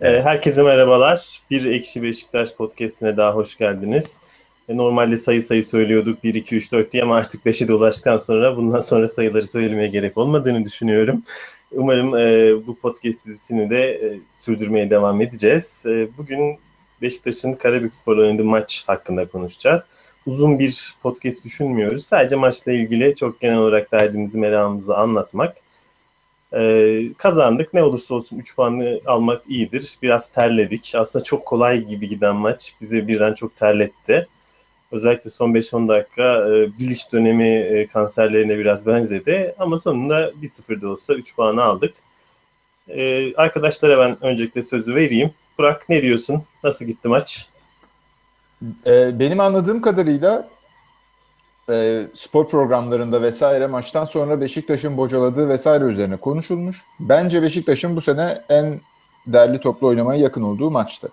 Ee, herkese merhabalar. Bir Ekşi Beşiktaş podcastine daha hoş geldiniz. E, normalde sayı sayı söylüyorduk 1, 2, 3, 4 diye ama artık 5'e de ulaştıktan sonra bundan sonra sayıları söylemeye gerek olmadığını düşünüyorum. Umarım e, bu podcast dizisini de e, sürdürmeye devam edeceğiz. Bugün Beşiktaş'ın Karabükspor oynadığı maç hakkında konuşacağız. Uzun bir podcast düşünmüyoruz. Sadece maçla ilgili çok genel olarak derdimizi, meramımızı anlatmak. Ee, kazandık. Ne olursa olsun 3 puanı almak iyidir. Biraz terledik. Aslında çok kolay gibi giden maç bizi birden çok terletti. Özellikle son 5-10 dakika e, biliş dönemi e, kanserlerine biraz benzedi. Ama sonunda 1-0'da olsa 3 puanı aldık. E, arkadaşlara ben öncelikle sözü vereyim. Burak ne diyorsun? Nasıl gitti maç? E, benim anladığım kadarıyla e, spor programlarında vesaire maçtan sonra Beşiktaş'ın bocaladığı vesaire üzerine konuşulmuş. Bence Beşiktaş'ın bu sene en derli toplu oynamaya yakın olduğu maçtı.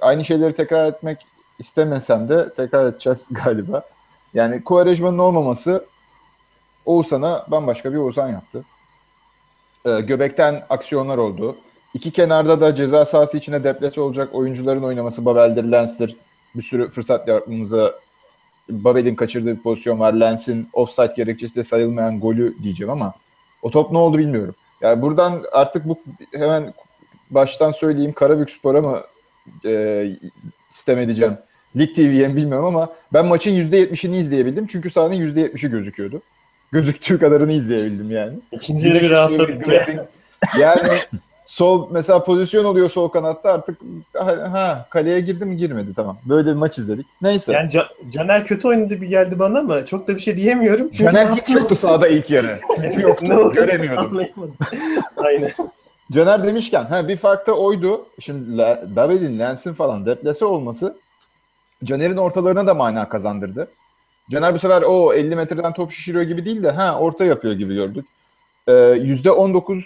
Aynı şeyleri tekrar etmek istemesem de tekrar edeceğiz galiba. Yani Kuvarejman'ın olmaması Oğuzhan'a bambaşka bir Oğuzhan yaptı. Ee, göbekten aksiyonlar oldu. İki kenarda da ceza sahası içine deplesi olacak oyuncuların oynaması Babel'dir, Lens'tir. Bir sürü fırsat yaratmamıza Babel'in kaçırdığı bir pozisyon var. Lens'in offside gerekçesiyle sayılmayan golü diyeceğim ama o top ne oldu bilmiyorum. Yani buradan artık bu hemen baştan söyleyeyim Karabükspor'a mı e, sistem edeceğim. Lig TV'ye mi bilmiyorum ama ben maçın %70'ini izleyebildim. Çünkü sahanın %70'i gözüküyordu. Gözüktüğü kadarını izleyebildim yani. İkinci yarı bir rahatladık ya. Yani sol mesela pozisyon oluyor sol kanatta artık ha kaleye girdi mi girmedi tamam. Böyle bir maç izledik. Neyse. Yani Can, Caner kötü oynadı bir geldi bana ama çok da bir şey diyemiyorum. Çünkü Caner hiç yoktu sahada ilk yarı. yoktu. ne oldu? Göremiyordum. Aynen. Caner demişken ha bir fark da oydu. Şimdi David'in Lens'in falan deplese olması Caner'in ortalarına da mana kazandırdı. Caner bu sefer o 50 metreden top şişiriyor gibi değil de ha orta yapıyor gibi gördük. Ee, %19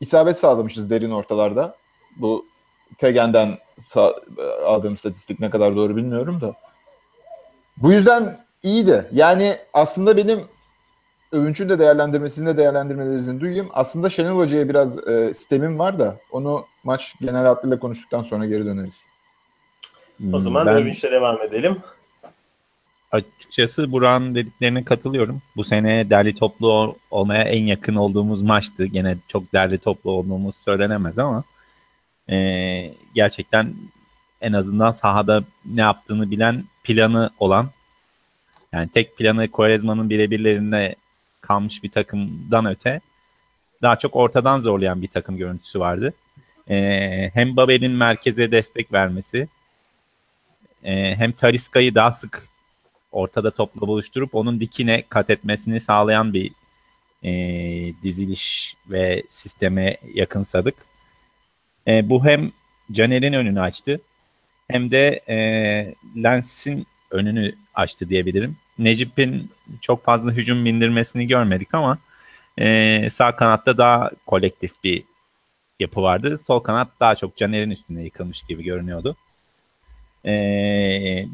isabet sağlamışız derin ortalarda. Bu Tegen'den aldığım istatistik ne kadar doğru bilmiyorum da. Bu yüzden iyiydi. Yani aslında benim Övünç'ün de değerlendirmesini de değerlendirmelerinizi duyayım. Aslında Şenol Hoca'ya biraz e, sistemim var da onu maç genel hatlarıyla konuştuktan sonra geri döneriz. O zaman ben, Övünç'le devam edelim. Açıkçası Burak'ın dediklerine katılıyorum. Bu sene derli toplu olmaya en yakın olduğumuz maçtı. Gene çok derli toplu olduğumuz söylenemez ama e, gerçekten en azından sahada ne yaptığını bilen planı olan yani tek planı Quaresma'nın birebirlerinde kalmış bir takımdan öte daha çok ortadan zorlayan bir takım görüntüsü vardı. Ee, hem Babel'in merkeze destek vermesi e, hem Tariska'yı daha sık ortada topla buluşturup onun dikine kat etmesini sağlayan bir e, diziliş ve sisteme yakınsadık. E, bu hem Caner'in önünü açtı hem de e, Lens'in önünü açtı diyebilirim. Necip'in çok fazla hücum bindirmesini görmedik ama e, sağ kanatta daha kolektif bir yapı vardı. Sol kanat daha çok Caner'in üstüne yıkılmış gibi görünüyordu. E,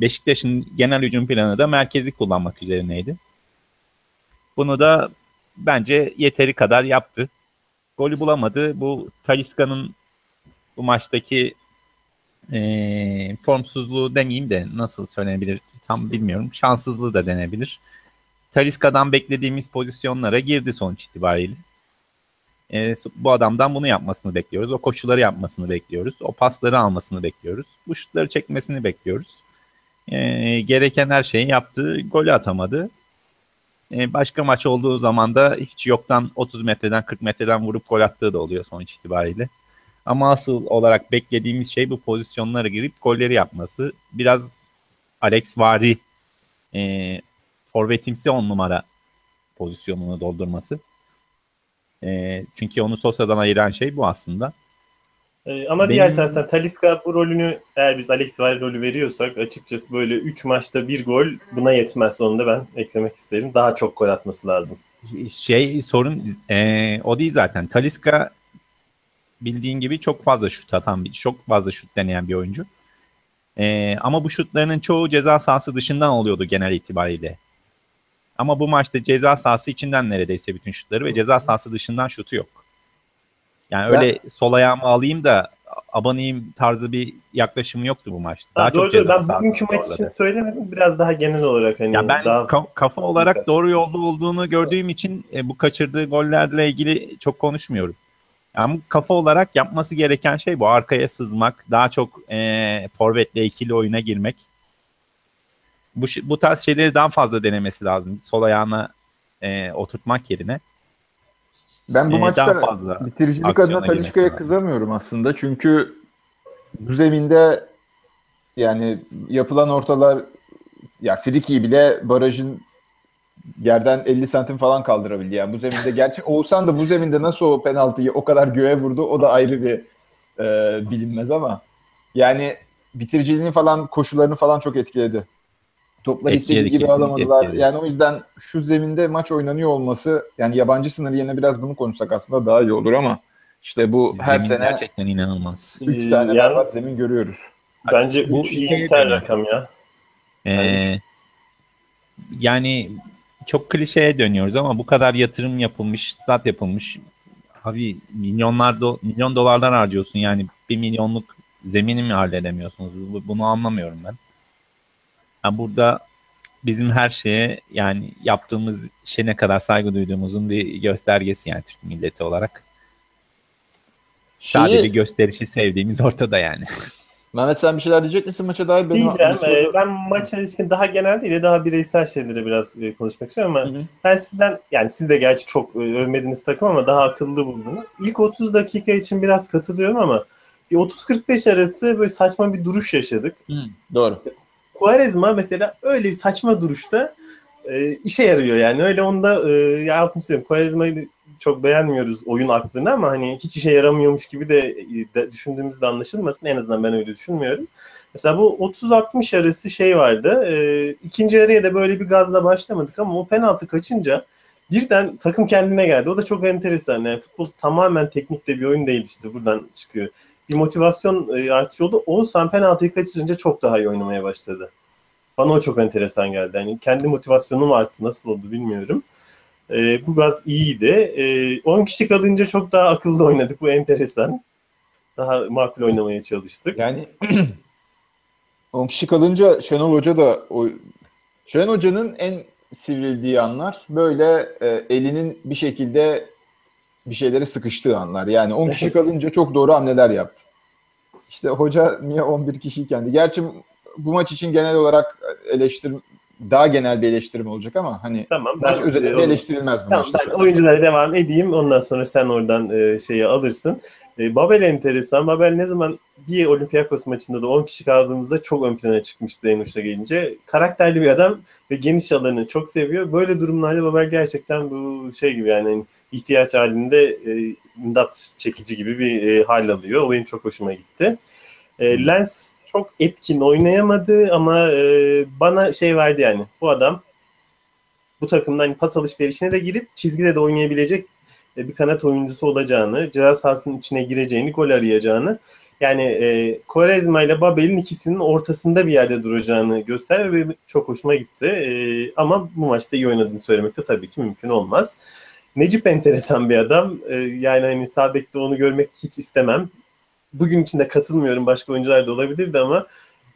Beşiktaş'ın genel hücum planı da merkezi kullanmak üzerineydi. Bunu da bence yeteri kadar yaptı. Golü bulamadı. Bu Taliska'nın bu maçtaki e, formsuzluğu demeyeyim de nasıl söylenebilir tam bilmiyorum. Şanssızlığı da denebilir. Taliska'dan beklediğimiz pozisyonlara girdi sonuç itibariyle. E, bu adamdan bunu yapmasını bekliyoruz. O koşuları yapmasını bekliyoruz. O pasları almasını bekliyoruz. Bu şutları çekmesini bekliyoruz. E, gereken her şeyi yaptı. Golü atamadı. E, başka maç olduğu zaman da hiç yoktan 30 metreden 40 metreden vurup gol attığı da oluyor sonuç itibariyle. Ama asıl olarak beklediğimiz şey bu pozisyonlara girip golleri yapması. Biraz Alex Vari e, forvetimsi on numara pozisyonunu doldurması. E, çünkü onu Sosa'dan ayıran şey bu aslında. E, ama Benim... diğer taraftan Taliska bu rolünü eğer biz Alex Vari rolü veriyorsak açıkçası böyle 3 maçta bir gol buna yetmez. Onu da ben eklemek isterim. Daha çok gol atması lazım. Şey sorun e, o değil zaten. Taliska bildiğin gibi çok fazla şut atan çok fazla şut deneyen bir oyuncu. Ee, ama bu şutlarının çoğu ceza sahası dışından oluyordu genel itibariyle. Ama bu maçta ceza sahası içinden neredeyse bütün şutları ve ceza sahası dışından şutu yok. Yani öyle ben... sol ayağımı alayım da aboneyim tarzı bir yaklaşım yoktu bu maçta. Daha Ha, doğru çok doğru. ceza Ben bugünkü maç için söylemedim. Biraz daha genel olarak hani Ya ben daha ka- kafa olarak Biraz. doğru yolda olduğunu gördüğüm için e, bu kaçırdığı gollerle ilgili çok konuşmuyorum. Yani bu kafa olarak yapması gereken şey bu. Arkaya sızmak, daha çok e, forvetle ikili oyuna girmek. Bu, bu tarz şeyleri daha fazla denemesi lazım. Sol ayağına e, oturtmak yerine. Ben bu Ee, maçta fazla bitiricilik adına Talişka'ya kızamıyorum aslında. Çünkü bu zeminde yani yapılan ortalar ya Friki'yi bile barajın yerden 50 santim falan kaldırabildi. Yani bu zeminde gerçi Oğuzhan da bu zeminde nasıl o penaltıyı o kadar göğe vurdu o da ayrı bir e, bilinmez ama yani bitiriciliğini falan koşularını falan çok etkiledi. Topları istediği gibi alamadılar. etkiledi. Yani o yüzden şu zeminde maç oynanıyor olması yani yabancı sınırı yerine biraz bunu konuşsak aslında daha iyi olur ama işte bu her Zemin sene gerçekten inanılmaz. 3 Ee, tane yalnız- zemin görüyoruz. bence Bu 3 şey iyimser deniyor. rakam ya. Ee, Yani- yani çok klişeye dönüyoruz ama bu kadar yatırım yapılmış, stat yapılmış. Abi milyonlar do- milyon dolarlar harcıyorsun yani bir milyonluk zemini mi halledemiyorsunuz? Bu- Bunu anlamıyorum ben. Yani burada bizim her şeye yani yaptığımız işe ne kadar saygı duyduğumuzun bir göstergesi yani Türk milleti olarak. Sadece Şeyi- gösterişi sevdiğimiz ortada yani. Mehmet sen bir şeyler diyecek misin maça dair? Benim Diyeceğim. e, ben maça ilişkin daha genel değil de daha bireysel şeyleri biraz e, konuşmak istiyorum ama Hı hı. ben sizden yani siz de gerçi çok e, övmediğiniz takım ama daha akıllı buldunuz. İlk 30 dakika için biraz katılıyorum ama bir 30-45 arası böyle saçma bir duruş yaşadık. Doğru. Quaresma mesela öyle bir saçma duruşta e, işe yarıyor yani. Öyle onda e, ya altını istedim. Quaresma'yı çok beğenmiyoruz oyun aklını ama hani hiç işe yaramıyormuş gibi de, de düşündüğümüzde anlaşılmasın. En azından ben öyle düşünmüyorum. Mesela bu 30-60 arası şey vardı. E, ikinci araya da böyle bir gazla başlamadık ama o penaltı kaçınca birden takım kendine geldi. O da çok enteresan. Yani futbol tamamen teknikte bir oyun değil işte buradan çıkıyor. Bir motivasyon e, artışı oldu. Oğuzhan penaltıyı kaçırınca çok daha iyi oynamaya başladı. Bana o çok enteresan geldi. Yani kendi motivasyonum arttı. Nasıl oldu bilmiyorum. E, bu gaz iyiydi. E, 10 kişi kalınca çok daha akıllı oynadık. Bu enteresan. Daha makul oynamaya çalıştık. Yani 10 kişi kalınca Şenol Hoca da o Şenol Hoca'nın en sivrildiği anlar böyle e, elinin bir şekilde bir şeylere sıkıştığı anlar. Yani 10 kişi kalınca çok doğru hamleler yaptı. İşte hoca niye 11 kişiyken de. Gerçi bu maç için genel olarak eleştirim daha genel bir eleştirim olacak ama hani Tamam. maç Ben, özelinde eleştirilmez bu Tamam maçta. ben oyunculara devam edeyim. Ondan sonra sen oradan e, şeyi alırsın. E, Babel enteresan. Babel ne zaman bir Olympiakos maçında da 10 kişi kaldığımızda çok ön plana çıkmıştı en uçta gelince. Karakterli bir adam ve geniş alanı çok seviyor. Böyle durumlarda Babel gerçekten bu şey gibi yani hani ihtiyaç halinde e, imdat çekici gibi bir e, hal alıyor. O benim çok hoşuma gitti. E, Lens çok etkin oynayamadı ama e, bana şey verdi yani. Bu adam bu takımdan pas alışverişine de girip çizgide de oynayabilecek bir kanat oyuncusu olacağını, ceza sahasının içine gireceğini, gol arayacağını yani e, Quaresma ile Babel'in ikisinin ortasında bir yerde duracağını göster ve çok hoşuma gitti. E, ama bu maçta iyi oynadığını söylemek de tabii ki mümkün olmaz. Necip enteresan bir adam. E, yani hani sağ bekte onu görmek hiç istemem. Bugün için de katılmıyorum. Başka oyuncular da olabilirdi ama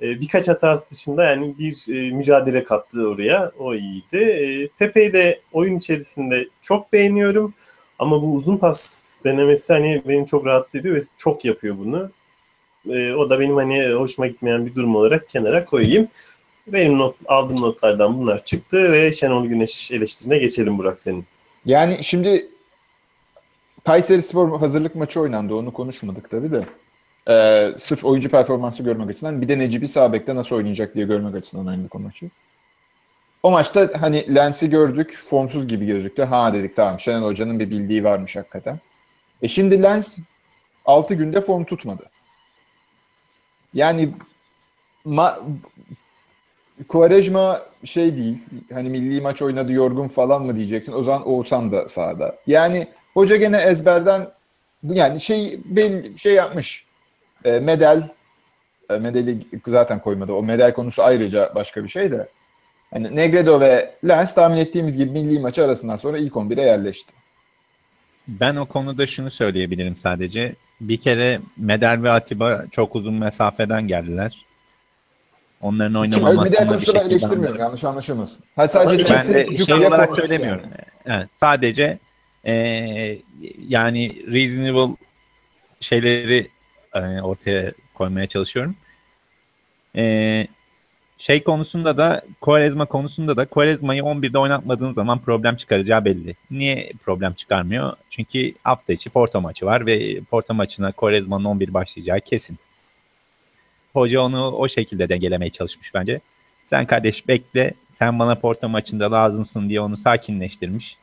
e, birkaç hatası dışında yani bir e, mücadele kattı oraya. O iyiydi. E, Pepe'yi de oyun içerisinde çok beğeniyorum. Ama bu uzun pas denemesi hani beni çok rahatsız ediyor ve çok yapıyor bunu. E, o da benim hani hoşuma gitmeyen bir durum olarak kenara koyayım. Benim not, aldığım notlardan bunlar çıktı ve Şenol Güneş eleştirine geçelim Burak senin. Yani şimdi Kayseri Spor hazırlık maçı oynandı. Onu konuşmadık tabii de. Ee, sırf oyuncu performansı görmek açısından bir de Necip'i sağ bekte nasıl oynayacak diye görmek açısından oynadık o maçı. O maçta hani Lens'i gördük. Formsuz gibi gözüktü. Ha dedik tamam Şenol Hoca'nın bir bildiği varmış hakikaten. E şimdi Lens 6 günde form tutmadı. Yani ma Quaresma şey değil. Hani milli maç oynadı yorgun falan mı diyeceksin. O zaman Oğuzhan da sahada. Yani hoca gene ezberden yani şey belli şey yapmış. E, medal e, medali zaten koymadı. O medal konusu ayrıca başka bir şey de. Hani Negredo ve Lens tahmin ettiğimiz gibi milli maçı arasından sonra ilk 11'e yerleşti. Ben o konuda şunu söyleyebilirim sadece. Bir kere Medel ve Atiba çok uzun mesafeden geldiler. Onların oynamamasını bir konusunda ben şekilde... eleştirmiyorum. Yanlış anlaşılmasın. Ha, sadece Ben de şey olarak söylemiyorum. yani. Evet, sadece eee, yani reasonable şeyleri e, ortaya koymaya çalışıyorum. Eee, şey konusunda da Quaresma konusunda da Quaresma'yı 11'de oynatmadığın zaman problem çıkaracağı belli. Niye problem çıkarmıyor? Çünkü hafta içi Porto maçı var ve Porto maçına Quaresma'nın 11 başlayacağı kesin. Hoca onu o şekilde dengelemeye çalışmış bence. Sen kardeş bekle, sen bana Porto maçında lazımsın diye onu sakinleştirmiş.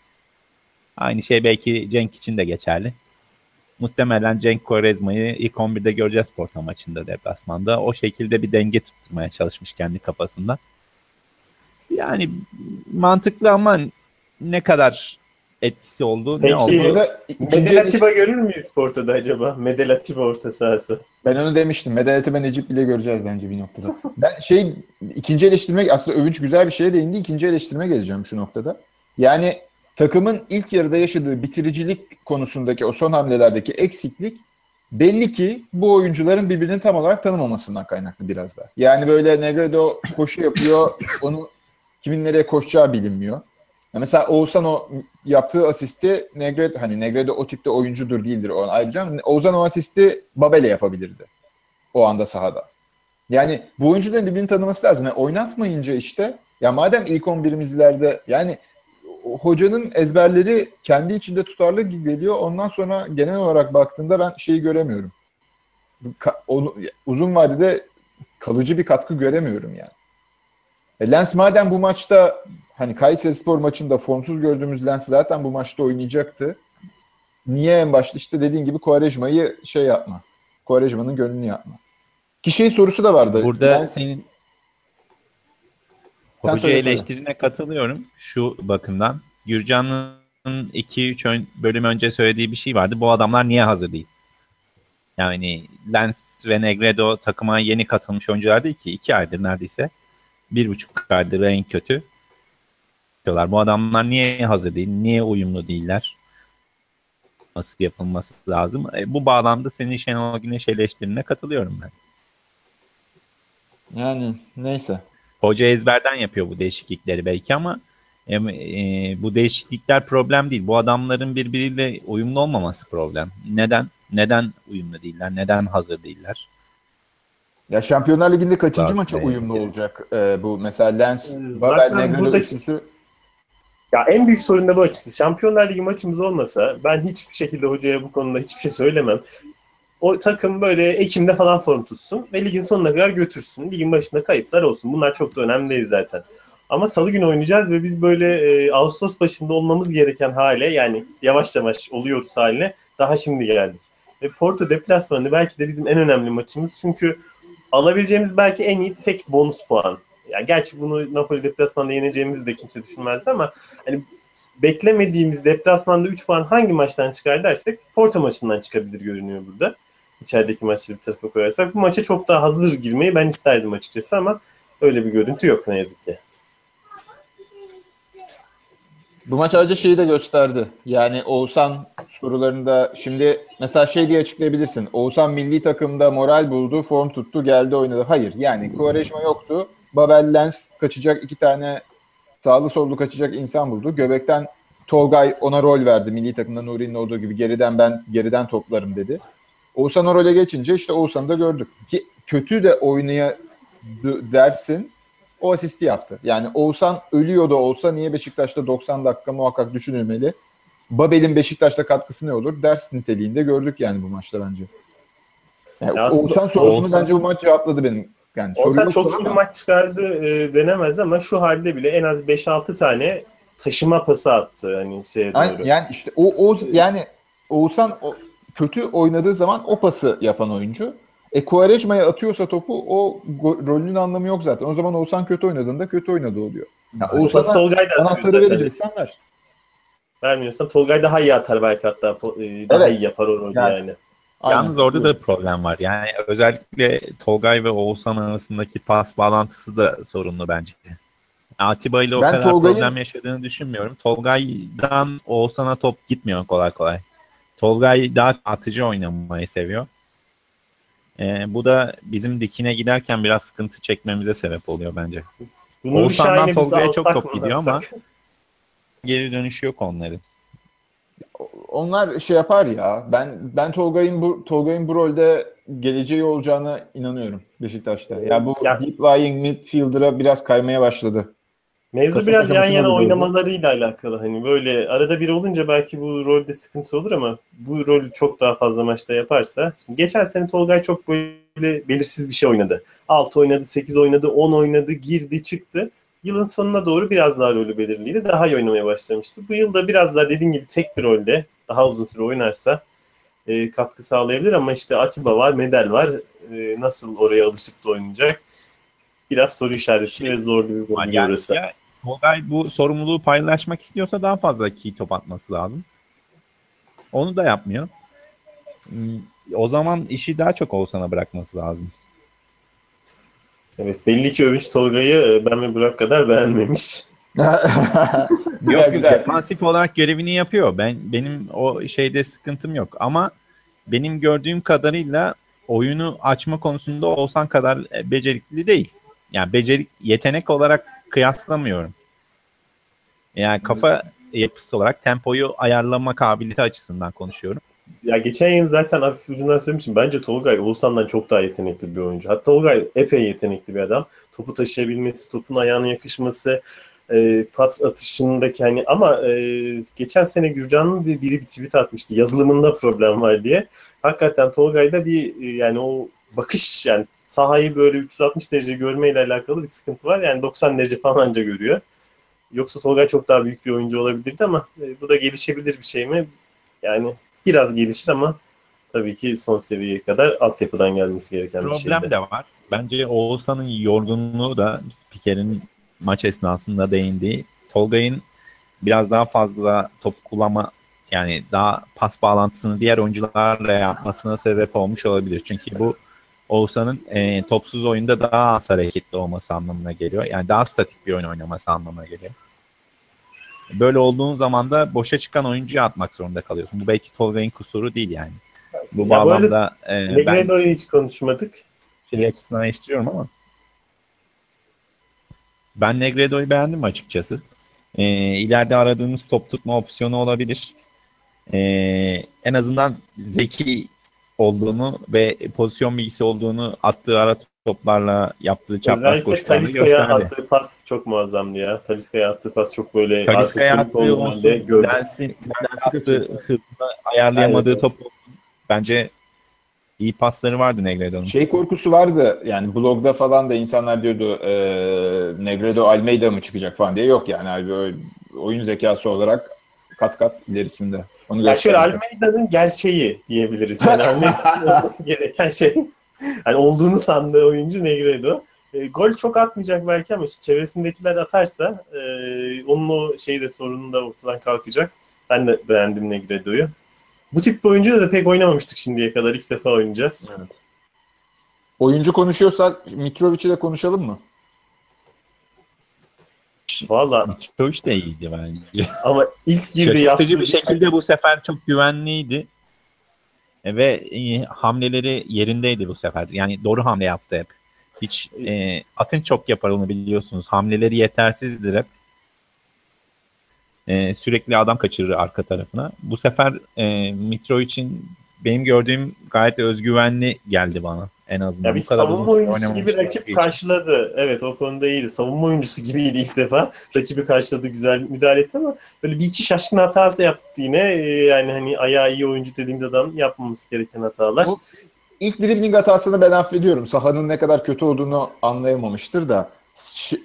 Aynı şey belki Cenk için de geçerli. Muhtemelen Cenk Quaresma'yı ilk 11'de göreceğiz Porto maçında deplasmanda. O şekilde bir denge tutturmaya çalışmış kendi kafasında. Yani mantıklı ama ne kadar etkisi oldu, ne Peki, oldu? Burada ikinci Medel eleş- Atiba görür müyüz Porto'da acaba? Medel Atiba orta sahası. Ben onu demiştim. Medeniyeti ben Necip bile göreceğiz bence bir noktada. Ben şey ikinci eleştirme aslında övünç güzel bir şeye değindi. İkinci eleştirme geleceğim şu noktada. Yani takımın ilk yarıda yaşadığı bitiricilik konusundaki o son hamlelerdeki eksiklik belli ki bu oyuncuların birbirini tam olarak tanımamasından kaynaklı biraz da. Yani böyle Negredo koşu yapıyor. Onu kimin nereye koşacağı bilinmiyor. Ya mesela Oğuzhan o yaptığı asisti Negredo hani Negredo o tipte oyuncudur değildir o ayrıca. Oğuzhan o asisti Babel'e yapabilirdi. O anda sahada. Yani bu oyuncuların birbirini tanıması lazım. Yani oynatmayınca işte ya madem ilk 11'imizlerde yani hocanın ezberleri kendi içinde tutarlı gibi geliyor. Ondan sonra genel olarak baktığında ben şeyi göremiyorum. Ka- onu, uzun vadede kalıcı bir katkı göremiyorum yani. E Lens madem bu maçta hani Kayseri Spor maçında formsuz gördüğümüz Lens zaten bu maçta oynayacaktı. Niye en başta işte dediğin gibi Quaresma'yı şey yapma. Quaresma'nın gönlünü yapma. Ki şey sorusu da vardı. Burada Lens- senin Sen hoca eleştirine katılıyorum şu bakımdan. Gürcan'ın 2-3 bölüm önce söylediği bir şey vardı. Bu adamlar niye hazır değil? Yani Lens ve Negredo takıma yeni katılmış oyuncular değil ki. iki aydır neredeyse. Bir buçuk aydır en kötü. Diyorlar. Bu adamlar niye hazır değil? Niye uyumlu değiller? Nasıl yapılması lazım? E, bu bağlamda senin Şenol Güneş eleştirine katılıyorum ben. Yani neyse. Hoca ezberden yapıyor bu değişiklikleri belki ama e, e, bu değişiklikler problem değil. Bu adamların birbiriyle uyumlu olmaması problem. Neden? Neden uyumlu değiller? Neden hazır değiller? Ya Şampiyonlar Ligi'nde kaçıncı Lazım maça yani. uyumlu olacak e, bu mesela Lens, Zaten Babel, Negredo üçlüsü Ya en büyük sorun da bu açıkçası. Şampiyonlar Ligi maçımız olmasa ben hiçbir şekilde hocaya bu konuda hiçbir şey söylemem. O takım böyle Ekim'de falan form tutsun ve ligin sonuna kadar götürsün. Ligin başında kayıplar olsun. Bunlar çok da önemli değil zaten. Ama salı günü oynayacağız ve biz böyle e, Ağustos başında olmamız gereken hale yani yavaş yavaş oluyoruz haline daha şimdi geldik. Ve Porto deplasmanı belki de bizim en önemli maçımız. Çünkü alabileceğimiz belki en iyi tek bonus puan. Yani gerçi bunu Napoli deplasmanda yeneceğimizi de kimse düşünmezdi ama hani beklemediğimiz deplasmanda 3 puan hangi maçtan çıkar dersek Porto maçından çıkabilir görünüyor burada. İçerideki maçları bir tarafa koyarsak. Bu maça çok daha hazır girmeyi ben isterdim açıkçası ama öyle bir görüntü yok ne yazık ki. Bu maç ayrıca şeyi de gösterdi. Yani Oğuzhan sorularında şimdi mesela şey diye açıklayabilirsin. Oğuzhan milli takımda moral buldu, form tuttu, geldi oynadı. Hayır yani Quaresma yoktu. Babel Lens kaçacak iki tane sağlı sollu kaçacak insan buldu. Göbekten Tolgay ona rol verdi. Milli takımda Nuri'nin olduğu gibi geriden ben geriden toplarım dedi. Oğuzhan o role geçince işte Oğuzhan'ı da gördük. Ki kötü de oynaya dersin o asisti yaptı. Yani Oğuzhan ölüyor da olsa niye Beşiktaş'ta 90 dakika muhakkak düşünülmeli. Babel'in Beşiktaş'ta katkısı ne olur? Ders niteliğinde gördük yani bu maçta bence. Yani Ya Oğuzhan sorusunu Oğuzhan- bence bu maç cevapladı benim. Yani yoktu çok iyi bir maç çıkardı e, denemez ama şu halde bile en az 5-6 tane taşıma pası attı hani şeye doğru. Ay- yani işte o, o yani Oğuzhan o, kötü oynadığı zaman o pası yapan oyuncu. E Quaresma'ya atıyorsa topu o rolünün anlamı yok zaten. O zaman Oğuzhan kötü oynadığında kötü oynadı oluyor. Ya O pası Oğuzhan'a Tolgay da atıyor anahtarı vereceksen ver. Vermiyorsan Tolgay daha iyi atar belki hatta e, daha Evet. iyi yapar o rolü Yani. yani. Yalnız orada da problem var. Yani özellikle Tolgay ve Oğuzhan arasındaki pas bağlantısı da sorunlu bence. Atiba ile o Ben kadar Tolgay'ın- problem yaşadığını düşünmüyorum. Tolgay'dan Oğuzhan'a top gitmiyor kolay kolay. Tolgay daha atıcı oynamayı seviyor. Ee, bu da bizim dikine giderken biraz sıkıntı çekmemize sebep oluyor bence. Oğuzhan'dan Tolga'ya çok top gidiyor ama-? Geri dönüşü yok onların. Onlar şey yapar ya. Ben ben Tolga'nın bu Tolga'nın bu rolde geleceği olacağına inanıyorum Beşiktaş'ta. Ya bu Ya- deep lying midfielder'a biraz kaymaya başladı. Mevzu Kasım biraz yan yana oynamalarıyla alakalı. Hani böyle arada bir olunca belki bu rolde sıkıntı olur ama bu rolü çok daha fazla maçta yaparsa. Şimdi geçen sene Tolgay çok böyle belirsiz bir şey oynadı. 6 oynadı, 8 oynadı, 10 oynadı, girdi, çıktı. Yılın sonuna doğru biraz daha rolü belirliydi. Daha iyi oynamaya başlamıştı. Bu yılda biraz daha dediğim gibi tek bir rolde daha uzun süre oynarsa e, katkı sağlayabilir ama işte Atiba var, Medel var. E, nasıl oraya alışıp da oynayacak? Biraz soru işareti ve zor bir rol Yani, orası. ya, Tolgay bu sorumluluğu paylaşmak istiyorsa daha fazla key top atması lazım. Onu da yapmıyor. Hmm, O zaman işi daha çok Oğuzhan'a bırakması lazım. Evet belli ki Övünç Tolga'yı e, ben ve Burak kadar beğenmemiş. Yok güzel. defansif olarak görevini yapıyor. Ben benim o şeyde sıkıntım yok ama benim gördüğüm kadarıyla oyunu açma konusunda Oğuzhan kadar e, becerikli değil. Yani becerik yetenek olarak kıyaslamıyorum. Yani kafa yapısı olarak tempoyu ayarlama kabiliyeti açısından konuşuyorum. Ya geçen yıl zaten hafif ucundan söylemiştim. Bence Tolgay Oğuzhan'dan çok daha yetenekli bir oyuncu. Hatta Tolgay epey yetenekli bir adam. Topu taşıyabilmesi, topun ayağına yakışması, e, pas atışındaki hani ama e, geçen sene Gürcan'ın bir, biri bir tweet atmıştı. Yazılımında problem var diye. Hakikaten Tolgay'da bir e, yani o bakış yani sahayı böyle 360 derece görmeyle alakalı bir sıkıntı var. Yani 90 derece falan anca görüyor. Yoksa Tolgay çok daha büyük bir oyuncu olabilirdi ama e, bu da gelişebilir bir şey mi? Yani biraz gelişir ama tabii ki son seviyeye kadar altyapıdan gelmesi gereken bir şey. Problem de var. Bence Oğuzhan'ın yorgunluğu da spikerin maç esnasında değindiği Tolgay'ın biraz daha fazla top kullanma yani daha pas bağlantısını diğer oyuncularla yapmasına sebep olmuş olabilir. Çünkü bu Oğuzhan'ın e, topsuz oyunda daha az hareketli olması anlamına geliyor. Yani daha statik bir oyun oynaması anlamına geliyor. Böyle olduğun zaman da boşa çıkan oyuncuyu atmak zorunda kalıyorsun. Bu belki Tolga'nın kusuru değil yani. Bu Ya bu arada bağlamda e, ben Negredo'yu hiç konuşmadık. şey açısından eleştiriyorum ama ben Negredo'yu beğendim açıkçası. Ee, ileride aradığımız top tutma opsiyonu olabilir. Ee, en azından zeki olduğunu ve pozisyon bilgisi olduğunu attığı ara toplarla yaptığı çapraz Özellikle koşularla Taliska'ya gösterdi. attığı pas çok muazzamdı ya. Taliska'ya attığı pas çok böyle Taliska'ya attığı olsun. Lens'in attığı hızla ayarlayamadığı top bence iyi pasları vardı Negredo'nun. Şey korkusu vardı yani blogda falan da insanlar diyordu e, Negredo Almeida mı çıkacak falan diye. Yok yani abi oyun zekası olarak kat kat ilerisinde. Onu Ya şöyle. Almeida'nın gerçeği diyebiliriz. Yani Almeida'nın olması gereken şey. Yani olduğunu sandığı oyuncu Negredo. E, gol çok atmayacak belki ama işte çevresindekiler atarsa e, onun o şeyi de sorunu da ortadan kalkacak. Ben de beğendim Negredo'yu. Bu tip bir oyuncu da pek oynamamıştık şimdiye kadar. İlk defa oynayacağız. Oyuncu konuşuyorsak Mitrovic'i de konuşalım mı? Valla Mitrovic de iyiydi bence. ama ilk girdi yaptığı bir şekilde bu sefer çok güvenliydi. E, Ve e, hamleleri yerindeydi bu sefer. Yani doğru hamle yaptı hep. Hiç e, atın çok yapar onu biliyorsunuz. Hamleleri yetersizdir hep. E, sürekli adam kaçırır arka tarafına. Bu sefer e, Mitrovic'in benim gördüğüm gayet özgüvenli geldi bana en azından. Ya bir Bu kadar savunma oyuncusu gibi rakip için. karşıladı. Evet o konuda iyiydi. Savunma oyuncusu gibiydi ilk defa. Rakibi karşıladı güzel müdahale etti ama böyle bir iki şaşkın hatası yaptı yine. Ee, Yani hani ayağı iyi oyuncu dediğimde adam yapmaması gereken hatalar. Bu- İlk dribbling hatasını ben affediyorum. Sahanın ne kadar kötü olduğunu anlayamamıştır da.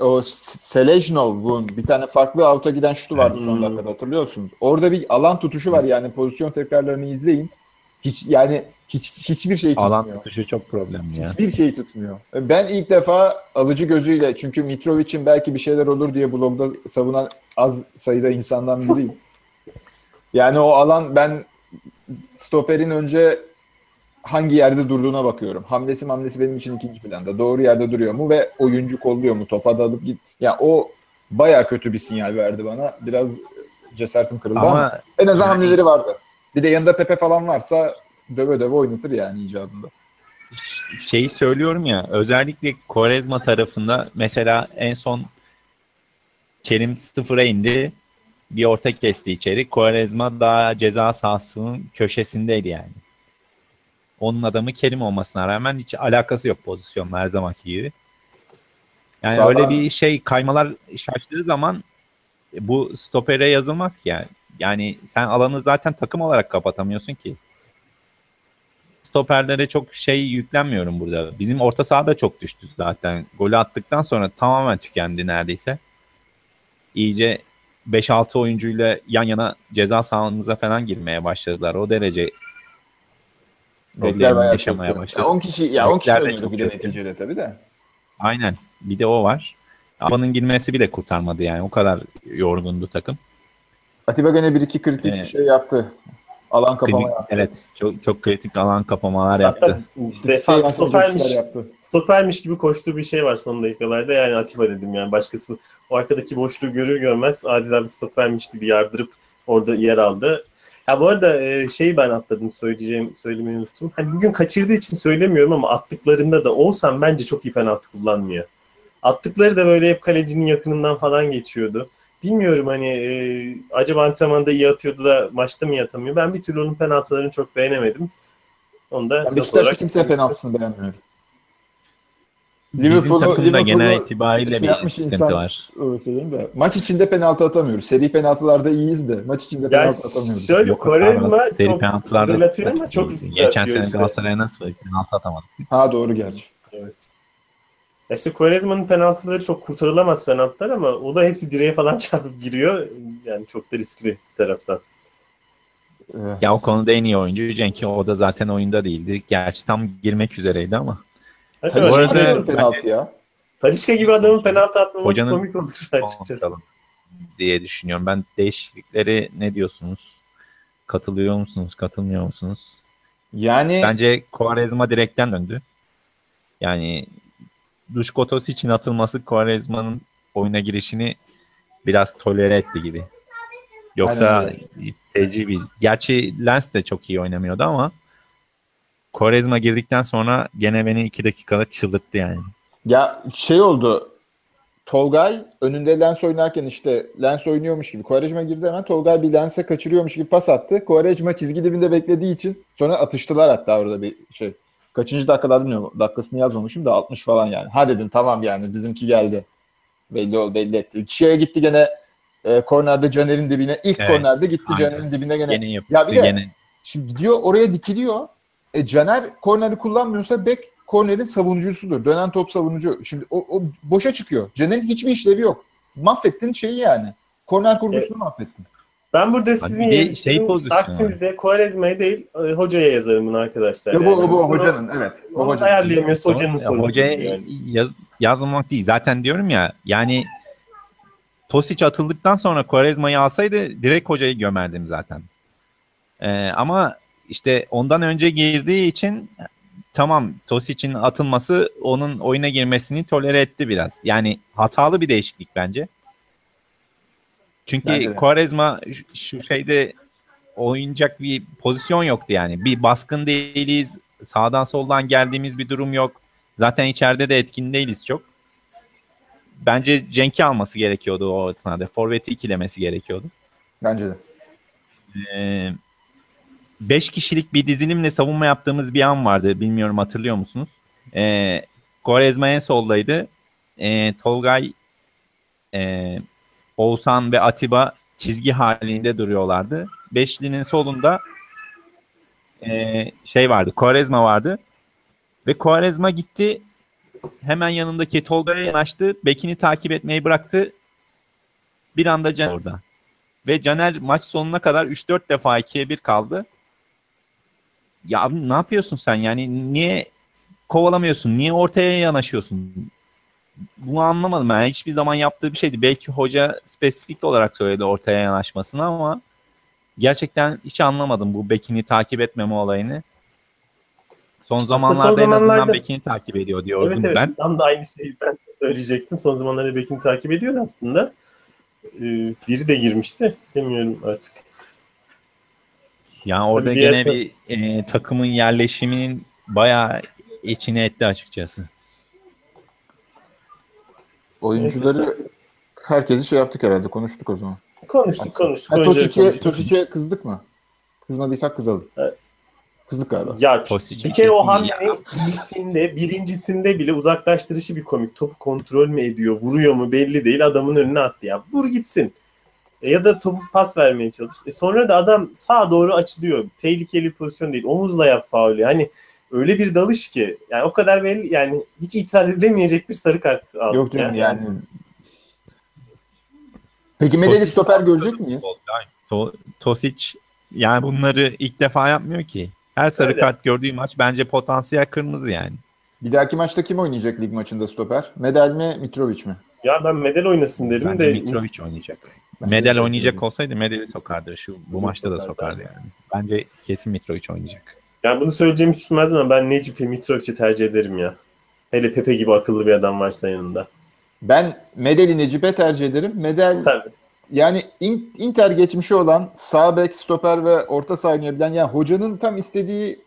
O Selejnov'un bir tane farklı out'a giden şutu vardı son Hmm. dakikada hatırlıyorsunuz. Orada bir alan tutuşu var yani pozisyon tekrarlarını izleyin. Hiç yani hiç hiçbir şey tutmuyor. Alan tutuşu çok problemli ya. Hiçbir şey tutmuyor. Ben ilk defa alıcı gözüyle çünkü Mitrovic'in belki bir şeyler olur diye blogda savunan az sayıda insandan biriyim. yani o alan ben stoperin önce hangi yerde durduğuna bakıyorum. Hamlesi hamlesi benim için ikinci planda. Doğru yerde duruyor mu ve oyuncu kolluyor mu? Topa dalıp git. Ya o baya kötü bir sinyal verdi bana. Biraz cesaretim kırıldı ama, Ama en azından yani- hamleleri vardı. Bir de yanında Pepe falan varsa döve döve oynatır yani icabında. Şeyi söylüyorum ya özellikle Quaresma tarafında mesela en son Kerim sıfıra indi. Bir orta kesti içeri. Quaresma daha ceza sahasının köşesindeydi yani. Onun adamı Kerim olmasına rağmen hiç alakası yok pozisyonla her zamanki gibi. Yani Sağdan- öyle bir şey kaymalar şaştığı zaman bu stopere yazılmaz ki yani. Yani sen alanı zaten takım olarak kapatamıyorsun ki. Stoperlere çok şey yüklenmiyorum burada. Bizim orta sahada çok düştü zaten. Golü attıktan sonra tamamen tükendi neredeyse. İyice 5-6 oyuncuyla yan yana ceza sahamıza falan girmeye başladılar. O derece Bekler yaşamaya çok. başladı. Ya 10 kişi ya 10 kişi oynuyordu çok bir de neticede tabii de. Aynen. Bir de o var. Abanın girmesi bile kurtarmadı yani. O kadar yorgundu takım. Atiba gene bir iki kritik Evet. şey yaptı. Alan kapama Klinik- yaptı. evet. Çok çok kritik alan kapamalar Hatta yaptı. defans Şey, stopermiş, yaptı. stopermiş gibi koştuğu bir şey var son dakikalarda. Yani Atiba dedim yani başkası o arkadaki boşluğu görür görmez adeta bir stopermiş gibi yardırıp orada yer aldı. Ya bu arada e, şeyi ben atladım söyleyeceğim söylemeyi unuttum. Hani bugün kaçırdığı için söylemiyorum ama attıklarında da olsam bence çok iyi penaltı kullanmıyor. Attıkları da böyle hep kalecinin yakınından falan geçiyordu. Bilmiyorum hani e, acaba antrenmanda iyi atıyordu da maçta mı yatamıyor? Ben bir türlü onun penaltılarını çok beğenemedim. Onu da Ben not Beşiktaş'ta olarak- kimse penaltısını beğenmiyorum. Bizim takımda genel Liverpool'u itibariyle şey bir yapmış sıkıntı insan- var. De. Maç içinde penaltı atamıyoruz. Seri penaltılarda iyiyiz de maç içinde Ya penaltı atamıyoruz. şöyle Yok, seri çok penaltılarda güzel atıyor ama çok riskli Geçen sene işte. Galatasaray'a nasıl böyle penaltı atamadı? Ha doğru gerçi. Evet. Ya İşte Quaresma'nın penaltıları çok kurtarılamaz penaltılar ama o da hepsi direğe falan çarpıp giriyor. Yani çok da riskli bir taraftan. Ya o konuda en iyi oyuncu Cenk o da zaten oyunda değildi. Gerçi tam girmek üzereydi ama. Acaba Bu Talişka arada- penaltı ya. Talişka gibi adamın penaltı atmaması Hocanın- komik olur açıkçası. Diye düşünüyorum. Ben değişiklikleri ne diyorsunuz? Katılıyor musunuz? Katılmıyor musunuz? Yani Bence Quaresma direkten döndü. Yani Duşkotos için atılması Quaresma'nın oyuna girişini biraz tolere etti gibi. Yoksa feci bir... Gerçi Lens de çok iyi oynamıyordu ama Quaresma girdikten sonra gene beni iki dakikada çıldırttı yani. ya şey oldu. Tolgay önünde Lens oynarken işte Lens oynuyormuş gibi. Quaresma girdi hemen. Tolgay bir Lens'e kaçırıyormuş gibi pas attı. Quaresma çizgi dibinde beklediği için sonra atıştılar hatta orada bir şey. Kaçıncı dakikada bilmiyorum. Dakikasını yazmamışım da 60 falan yani. Ha dedim tamam yani bizimki geldi. Belli oldu belli etti. Şeye gitti gene e, kornerde Caner'in dibine. ilk Evet, kornerde gitti. Caner'in dibine gene. Gene yapıyor. Ya bir de- gene Şimdi gidiyor oraya dikiliyor. E, Caner korneri kullanmıyorsa bek kornerin savunucusudur. Dönen top savunucu. Şimdi o, o boşa çıkıyor. Caner'in hiçbir işlevi yok. Mahvettin şeyi yani. Korner kurgusunu mahvettin. Ben burada sizin bir de yeriniz- şey pozisyonu Quaresma'ya değil e, hocaya yazarım bunu arkadaşlar. Ya bu, yani. bu Onu- hocanın evet. Bu Onu hocanın. ayarlayamıyorsa hocanın Ya sorunu. hocaya yani. yaz, yazmamak değil. Zaten diyorum ya yani Tosic atıldıktan sonra Quaresma'yı alsaydı direkt hocayı gömerdim zaten. Ee, ama işte ondan önce girdiği için tamam Tosic'in atılması onun oyuna girmesini tolere etti biraz. Yani hatalı bir değişiklik bence. Çünkü. Quaresma şu- şu şeyde oynayacak bir pozisyon yoktu yani. Bir baskın değiliz. Sağdan soldan geldiğimiz bir durum yok. Zaten içeride de etkin değiliz çok. Bence Cenk'i alması gerekiyordu o esnada. Forvet'i ikilemesi gerekiyordu. Bence de. Ee, beş kişilik bir dizilimle savunma yaptığımız bir an vardı. Bilmiyorum hatırlıyor musunuz? Ee, Quaresma en soldaydı. Ee, Tolgay, e, Oğuzhan ve Atiba çizgi halinde duruyorlardı. Beşlinin solunda e, şey vardı. Quaresma vardı. Ve Quaresma gitti. Hemen yanındaki Tolga'ya yanaştı. Bekini takip etmeyi bıraktı. Bir anda Caner orada. Ve Caner maç sonuna kadar 3-4 defa 2'ye 1 kaldı. Ya ne yapıyorsun sen yani niye kovalamıyorsun? Niye ortaya yanaşıyorsun? Bunu anlamadım ben. Hiçbir zaman yaptığı bir şeydi. Belki hoca spesifik olarak söyledi ortaya yanaşmasını ama gerçekten hiç anlamadım bu bekini takip etmeme olayını. Son zamanlarda son en azından zamanlarda- bekini takip ediyor diyordum Evet evet. ben. Tam da aynı şeyi ben söyleyecektim. Son zamanlarda Bekir'i takip ediyordu aslında. Ee, diri de girmişti. Bilmiyorum artık. Yani orada Tabii diğer gene bir e, takımın yerleşiminin bayağı içine etti açıkçası. Oyuncuları herkesi şey yaptık herhalde. Konuştuk o zaman. Konuştuk konuştuk. Oyuncuları Tosic'e, konuştuk. Tosic'e kızdık mı? Kızmadıysak kızalım. Evet. Kızdık galiba. Ya Tosic'e bir kere o hamlenin ilkinde, birincisinde bile uzaklaştırışı bir komik. Topu kontrol mü ediyor, vuruyor mu belli değil. Adamın önüne attı ya. Vur gitsin. E, ya da topu pas vermeye çalış. E, sonra da adam sağa doğru açılıyor. Tehlikeli pozisyon değil. Omuzla yap faulü. Hani öyle bir dalış ki yani o kadar belli yani hiç itiraz edemeyecek bir sarı kart aldık. Yok canım ya. yani. Peki Medeli stoper görecek miyiz? To- Tosic yani bunları ilk defa yapmıyor ki. Her sarı Öyle. kart gördüğü maç bence potansiyel kırmızı yani. Bir dahaki maçta kim oynayacak lig maçında stoper? Medel mi, Mitrovic mi? Ya ben medal oynasın derim Bence de Mitrovic oynayacak. Bence Medel de oynayacak olsaydı Medel'i sokardı. Şu bu maçta da sokardı yani. Bence kesin Mitrovic oynayacak. Yani bunu söyleyeceğimi hiç düşünmezdim ama ben Necip'i Mitrovic'i tercih ederim ya. Hele Pepe gibi akıllı bir adam varsa yanında. Ben Medeli Necip'e tercih ederim. Medel Tabii. yani In- Inter geçmişi olan sağ bek, stoper ve orta saha oynayabilen yani hocanın tam istediği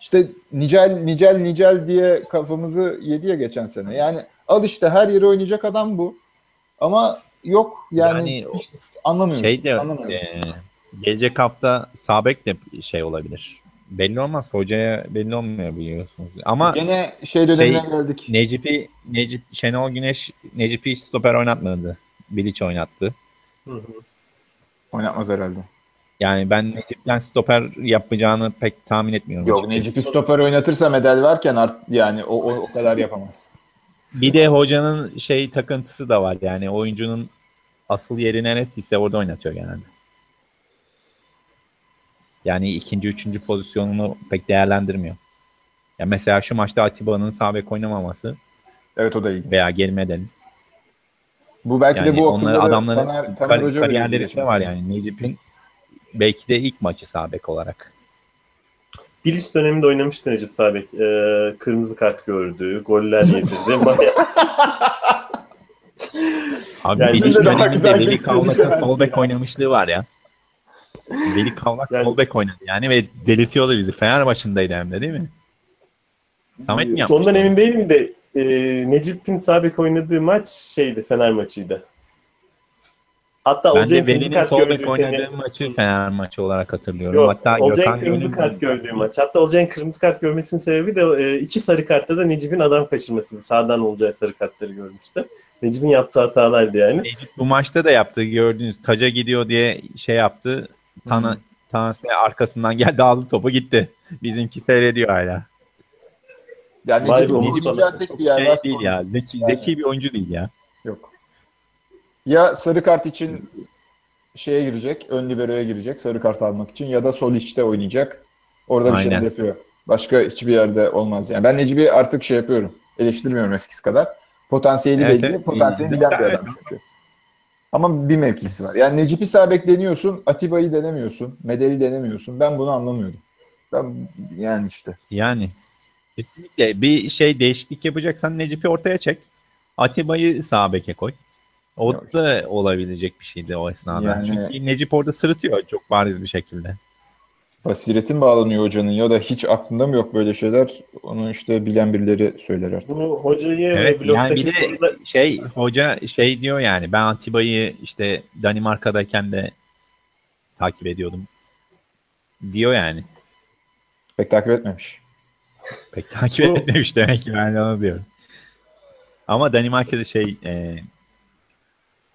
işte nicel nicel nicel diye kafamızı yedi ya geçen sene. Yani al işte her yere oynayacak adam bu. Ama yok yani, Yani hiç anlamıyorum. Şey de anlamıyorum. e, gelecek hafta Sabek de şey olabilir. Belli olmaz. Hocaya belli olmuyor biliyorsunuz. Ama Gene şey dönemine Şey- geldik. Necip'i Necip Şenol Güneş Necip'i stoper oynatmadı. Bilic oynattı. Hı hı. Oynatmaz herhalde. Yani ben Necip'ten stoper yapacağını pek tahmin etmiyorum. Yok açıkçası. Necip'i stoper oynatırsa medal varken art, yani o, o, o kadar yapamaz. Bir de hocanın şey takıntısı da var. Yani oyuncunun asıl yeri neresiyse orada oynatıyor genelde. Yani ikinci, üçüncü pozisyonunu pek değerlendirmiyor. Ya mesela şu maçta Atiba'nın sağ bek oynamaması Evet o da iyi. veya gelmeden. Bu belki Yani de bu onlar okulları adamların Taner, kar- Taner Hoca kariyerlerinde var yani. Necip'in belki de ilk maçı sağ bek olarak. Bilic döneminde oynamıştı Necip Sabek. Ee, kırmızı kart gördü, goller yedirdi. Bayağı Abi Yani Bilic döneminde Veli Kavlak'ın sol bek oynamışlığı var ya. Veli Kavlak Yani- bek oynadı yani ve delirtiyordu bizi. Fener maçındaydı hem de değil mi? Samet mi yapmıştı? Ondan emin değilim de e, Necip'in Sabek oynadığı maç şeydi, Fener maçıydı. Hatta Ben Olcay'ın kırmızı kart gördüğü oynadığı maçı Fener maçı olarak hatırlıyorum. Yok, Hatta Olcay'ın kırmızı kart gördüğü maç. Hatta Olcay'ın kırmızı kart görmesinin sebebi de e, iki sarı kartta da Necip'in adam kaçırmasıydı. Sağdan Olcay sarı kartları görmüştü. Necip'in yaptığı hatalardı yani. Necip bu maçta da yaptı gördünüz. Taca gidiyor diye şey yaptı. Tana, Tanse arkasından geldi aldı topu gitti. Bizimki seyrediyor hala. Yani Vay sana. tek bir yer Şey var. değil ya. Zeki, zeki bir oyuncu değil ya. Yok. Ya sarı kart için şeye girecek, ön libero'ya girecek sarı kart almak için ya da sol içte oynayacak. Orada bir şeyler yapıyor. Başka hiçbir yerde olmaz. Yani ben Necip'i artık şey yapıyorum. Eleştirmiyorum eskisi kadar. Potansiyeli Evet, belli. evet. Potansiyeli bilen bir adam çünkü. Ama bir mevkisi var. Yani Necip'i sağ bek deniyorsun, Atiba'yı denemiyorsun, Medeli denemiyorsun. Ben bunu anlamıyorum. Ben yani işte. Yani kesinlikle bir şey değişiklik yapacaksan Necip'i ortaya çek. Atiba'yı sağ beke koy. O Yok. da olabilecek bir şeydi o esnada. Yani- Çünkü Necip orada sırıtıyor çok bariz bir şekilde. Basiretin bağlanıyor hocanın ya da hiç aklında mı yok böyle şeyler? Onu işte bilen birileri söyler artık. Bu hocayı Evet ve yani bir de sorular... şey hoca şey diyor yani ben Atiba'yı işte Danimarka'dayken de takip ediyordum. Diyor yani. Pek takip etmemiş. Pek takip etmemiş demek ki ben de onu diyorum. Ama Danimarka'da şey e,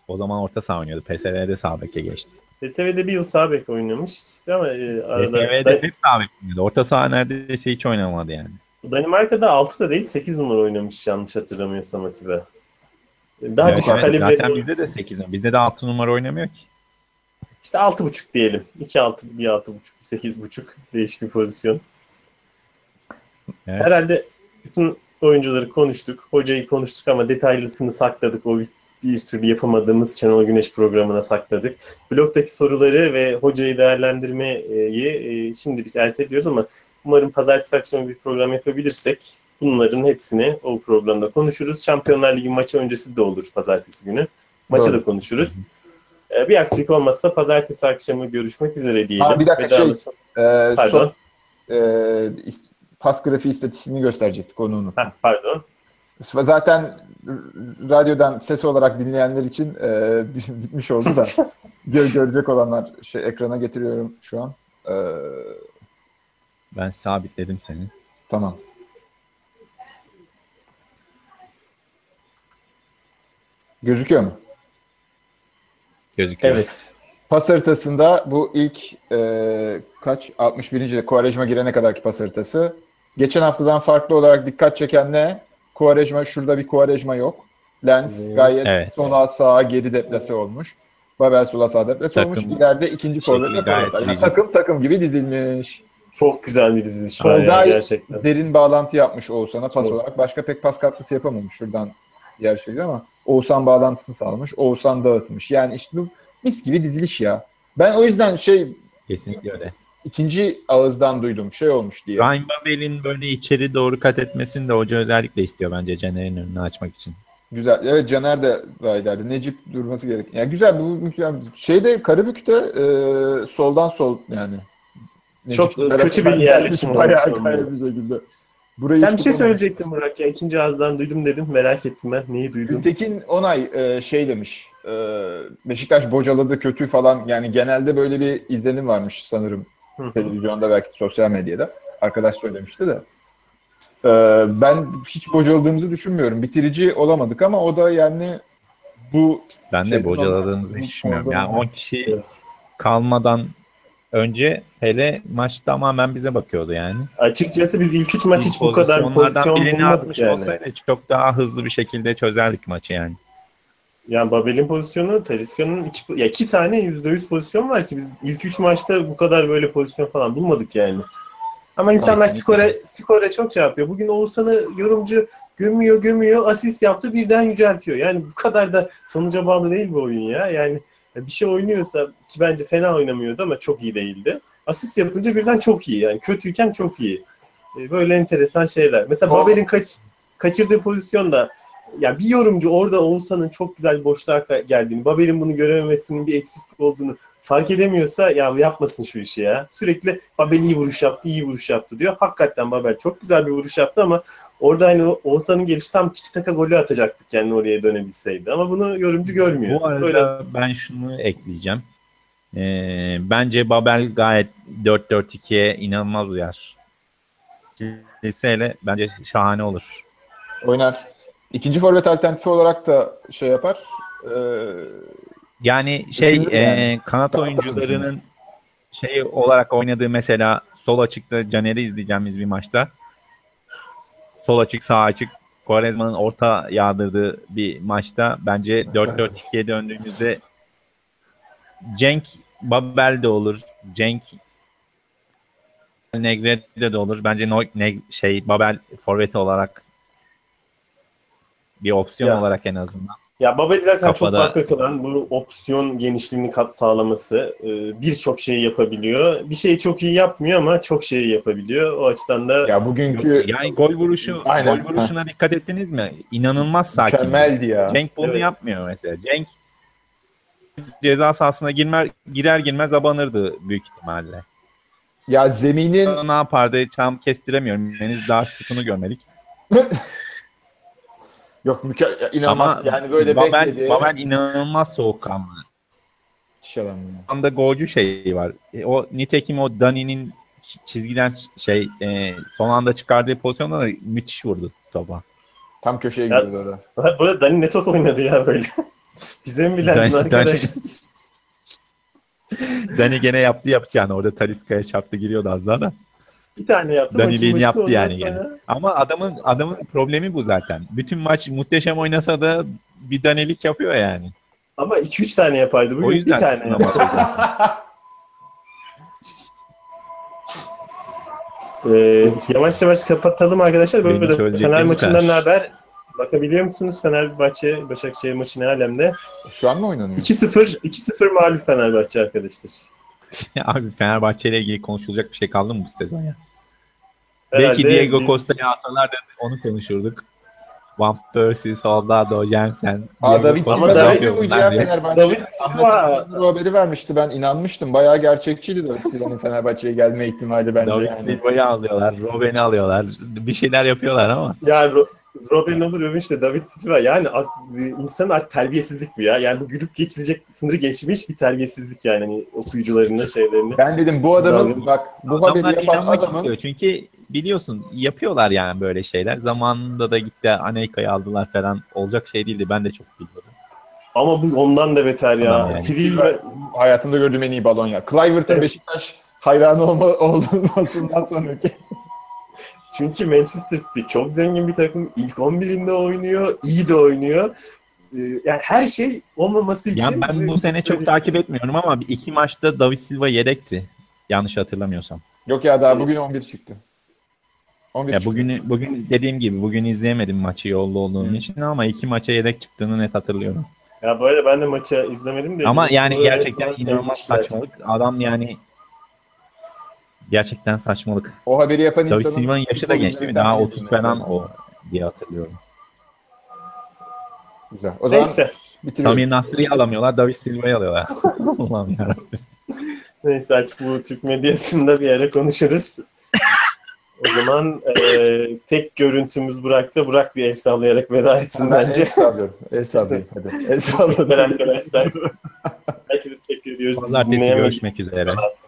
o zaman orta saha oynuyordu. PSV'de sağ beke geçti. PSV'de bir yıl sağ bek oynamış ama e, arada... PSV'de hep sağ bek oynuyordu. Orta saha neredeyse hiç oynamadı yani. Danimarka'da 6 da değil 8 numara oynamış yanlış hatırlamıyorsam Atiba. Daha Evet, düşük evet. kalibre. Zaten bizde de 8 numara. Bizde de 6 numara oynamıyor ki. İşte 6.5 diyelim. 2 6 bir 6.5 8.5 değişik bir pozisyon. Evet. Herhalde bütün oyuncuları konuştuk. Hocayı konuştuk ama detaylısını sakladık. O bir, türlü yapamadığımız Şenol Güneş programına sakladık. Blogdaki soruları ve hocayı değerlendirmeyi e, şimdilik erteliyoruz ama umarım pazartesi akşamı bir program yapabilirsek bunların hepsini o programda konuşuruz. Şampiyonlar Ligi maçı öncesi de olur pazartesi günü. Maçı Doğru. da konuşuruz. E, bir aksilik olmazsa pazartesi akşamı görüşmek üzere diyelim. Ha, bir dakika, şey, Vedalaşalım. Ee, Pardon. son, e, pas grafiği istatistiğini gösterecektik onu unuttum. Pardon. Zaten radyodan ses olarak dinleyenler için e, bitmiş oldu da gör, görecek olanlar şey ekrana getiriyorum şu an. Ee, Ben sabitledim seni. tamam. Gözüküyor mu? Gözüküyor. Evet. Pas haritasında bu ilk e, kaç? 61. de Kuarejma girene kadarki pas haritası. Geçen haftadan farklı olarak dikkat çeken ne? Kuarejma şurada bir Kuarejma yok. Lens gayet Evet. sola sağa geri deplase olmuş. Babel sola sağa deplase Takım olmuş. İleride ikinci forvet. Yani takım takım gibi dizilmiş. Çok güzel bir diziliş var ya Solday gerçekten. derin bağlantı yapmış Oğuzhan'a pas Çok. olarak. Başka pek pas katkısı yapamamış şuradan diğer şeyde ama Oğuzhan bağlantısını sağlamış. Oğuzhan dağıtmış. Yani işte bu mis gibi diziliş ya. Ben o yüzden şey Kesinlikle öyle. İkinci ağızdan duydum. Şey olmuş diye. Ryan Babel'in böyle içeri doğru kat etmesini de hoca özellikle istiyor bence Caner'in önünü açmak için. Güzel. Evet Caner de daha ederdi. Necip durması gerek. Yani güzel bu mükemmel. Şeyde Karabük'te e, soldan sol yani. Çok tarafından kötü bir yerleşim Bayağı bir şekilde. Burayı Sen bir şey söyleyecektin Burak ya. İkinci ağızdan duydum dedim. Merak ettim ben. Neyi duydun? Gültekin Onay e, şey demiş. e, Beşiktaş bocaladı kötü falan. Yani genelde böyle bir izlenim varmış sanırım. Televizyonda belki sosyal medyada. Arkadaş söylemişti de. E, ben hiç bocaladığımızı düşünmüyorum. Bitirici olamadık ama o da yani bu Ben de Şeyden bocaladığınızı olmaz. düşünmüyorum. Yani konuda 10 kişi kalmadan önce hele maç tamamen bize bakıyordu yani. Açıkçası biz ilk üç maç hiç bu kadar pozisyon birini bulmadık atmış yani. olsaydı çok daha hızlı bir şekilde çözerdik maçı yani. Yani Babel'in pozisyonu, Talisca'nın iki, ya iki tane yüzde yüz pozisyon var ki biz ilk üç maçta bu kadar böyle pozisyon falan bulmadık yani. Ama insanlar skora, skora çok şey yapıyor. Bugün Oğuzhan'ı yorumcu gömüyor gömüyor asist yaptı birden yüceltiyor. Yani bu kadar da sonuca bağlı değil bu oyun ya. Yani bir şey oynuyorsa ki bence fena oynamıyordu ama çok iyi değildi. Asist yapınca birden çok iyi yani kötüyken çok iyi. E, Böyle enteresan şeyler. Mesela Babel'in kaç, kaçırdığı pozisyonda ya bir yorumcu orada Oğuzhan'ın çok güzel bir boşluğa geldiğini, Babel'in bunu görememesinin bir eksiklik olduğunu fark edemiyorsa ya yapmasın şu işi ya. Sürekli Babel iyi vuruş yaptı, iyi vuruş yaptı diyor. Hakikaten Babel çok güzel bir vuruş yaptı ama orada hani o- Oğuzhan'ın gelişi tam tiki taka golü atacaktık yani oraya dönebilseydi. Ama bunu yorumcu görmüyor. Bu arada Böyle ben şunu ekleyeceğim. Ee, bence Babel gayet 4-4-2'ye inanılmaz uyar. Liseyle bence şahane olur. oynar. İkinci forvet alternatifi olarak da şey yapar. E, Yani şey e, yani. kanat oyuncularının şey olarak oynadığı mesela sol açıkta Caner'i izleyeceğimiz bir maçta. Sol açık sağ açık Quaresma'nın orta yağdırdığı bir maçta bence 4-4-2'ye döndüğümüzde Cenk Babel de olur. Cenk Negre'de de olur. Bence no, ne, şey Babel forveti olarak bir opsiyon Ya. olarak en azından. Ya Babel'i zaten çok Kafada- farklı kılan bu opsiyon genişliğini kat sağlaması. e, Birçok şeyi yapabiliyor. Bir şeyi çok iyi yapmıyor ama çok şeyi yapabiliyor. O açıdan da ya bugünkü Yani gol vuruşu, Aynen. gol vuruşuna dikkat ettiniz mi? İnanılmaz sakin. mükemmeldi ya. Cenk bunu Evet. yapmıyor mesela. Cenk ceza sahasına girmer, girer girmez abanırdı büyük ihtimalle. Ya zeminin Ne yapardı tam kestiremiyorum. Henüz daha şutunu görmedik. yok mükemmel inanılmaz Ama yani böyle Babel, bekledi. Babel inanılmaz soğukkanlı. Anda golcü şeyi var. E, O nitekim o Dani'nin çizgiden şey e, son anda çıkardığı pozisyonda da müthiş vurdu topa. Tam köşeye Ya- gidiyordu orada. burada Dani ne top oynadı ya böyle. Bize mi bilendin Dani- arkadaş? Dani gene yaptı yapacağını. Orada Taliska'ya çarptı giriyordu az daha da. Bir tane yaptı. Danili'nin yaptı yani sonra- gene. Ama adamın adamın problemi bu zaten. Bütün maç muhteşem oynasa da bir danelik yapıyor yani. Ama 2-3 tane yapardı. Bugün O yüzden bir tane. Ee, yavaş yavaş kapatalım arkadaşlar. Böyle söyleyeceklerim Fener maçından ne haber? Bakabiliyor musunuz Fenerbahçe Başakşehir maçı ne alemde? Şu an mı oynanıyor? 2-0 2-0 mağlup Fenerbahçe arkadaşlar. Abi Fenerbahçe ile ilgili konuşulacak bir şey kaldı mı bu sezon ya? Herhalde Belki Diego biz- Costa'yı alsalar da onu konuşurduk. Van Persie, Soldado, Jensen. Aa, David Silva David buydu ya Fenerbahçe. David Silva- haberi vermişti. Ben inanmıştım. Bayağı gerçekçiydi David Silva'nın Fenerbahçe'ye gelme ihtimali bence David yani. Silva'yı alıyorlar, Robben'i alıyorlar. Bir şeyler yapıyorlar ama. Yani Robin olur övünç de David Silva yani insan artık terbiyesizlik bu ya. Yani bu gülüp geçilecek sınırı geçmiş bir terbiyesizlik yani hani okuyucularında şeylerini. Ben dedim bu adamın bak bu haberi Adamlar yapan inanmak adamın istiyor. Çünkü biliyorsun yapıyorlar yani böyle şeyler. Zamanında da gitti Anelka'yı aldılar falan. Olacak şey değildi. Ben de çok biliyordum. Ama bu ondan da beter ya. Tamam yani. Tril ve hayatımda gördüğüm en iyi balon ya. Clivert'ın Evet. Beşiktaş hayranı olma, olmasından sonraki. Çünkü Manchester City çok zengin bir takım. İlk 11'inde oynuyor, iyi de oynuyor. Ee, Yani her şey olmaması için Yani ben bu sene çok takip etmiyorum ama bir iki maçta David Silva yedekti. Yanlış hatırlamıyorsam. Yok ya daha bugün 11 çıktı. 11 Ya çıktı. bugün bugün dediğim gibi bugün izleyemedim maçı yolda olduğum için ama iki maça yedek çıktığını net hatırlıyorum. Ya böyle ben de maçı izlemedim de. Ama yani gerçekten inanılmaz saçmalık. Adam yani gerçekten saçmalık. O haberi yapan David insanın Silva'nın yaşı da genç değil mi? Daha 30 falan o diye hatırlıyorum. Güzel. O zaman Neyse. Samir Nasri'yi alamıyorlar, David Silva'yı alıyorlar. Allah'ım yarabbim. Neyse artık bu Türk medyasında bir ara konuşuruz. o zaman e, tek görüntümüz Burak'ta. Burak bir el sallayarak veda etsin Ben bence. El sallıyorum. El sallıyorum. Hadi. El Teşekkürler salladım. arkadaşlar. Herkese teşekkür ediyoruz. Pazartesi görüşmek üzere. Sağ-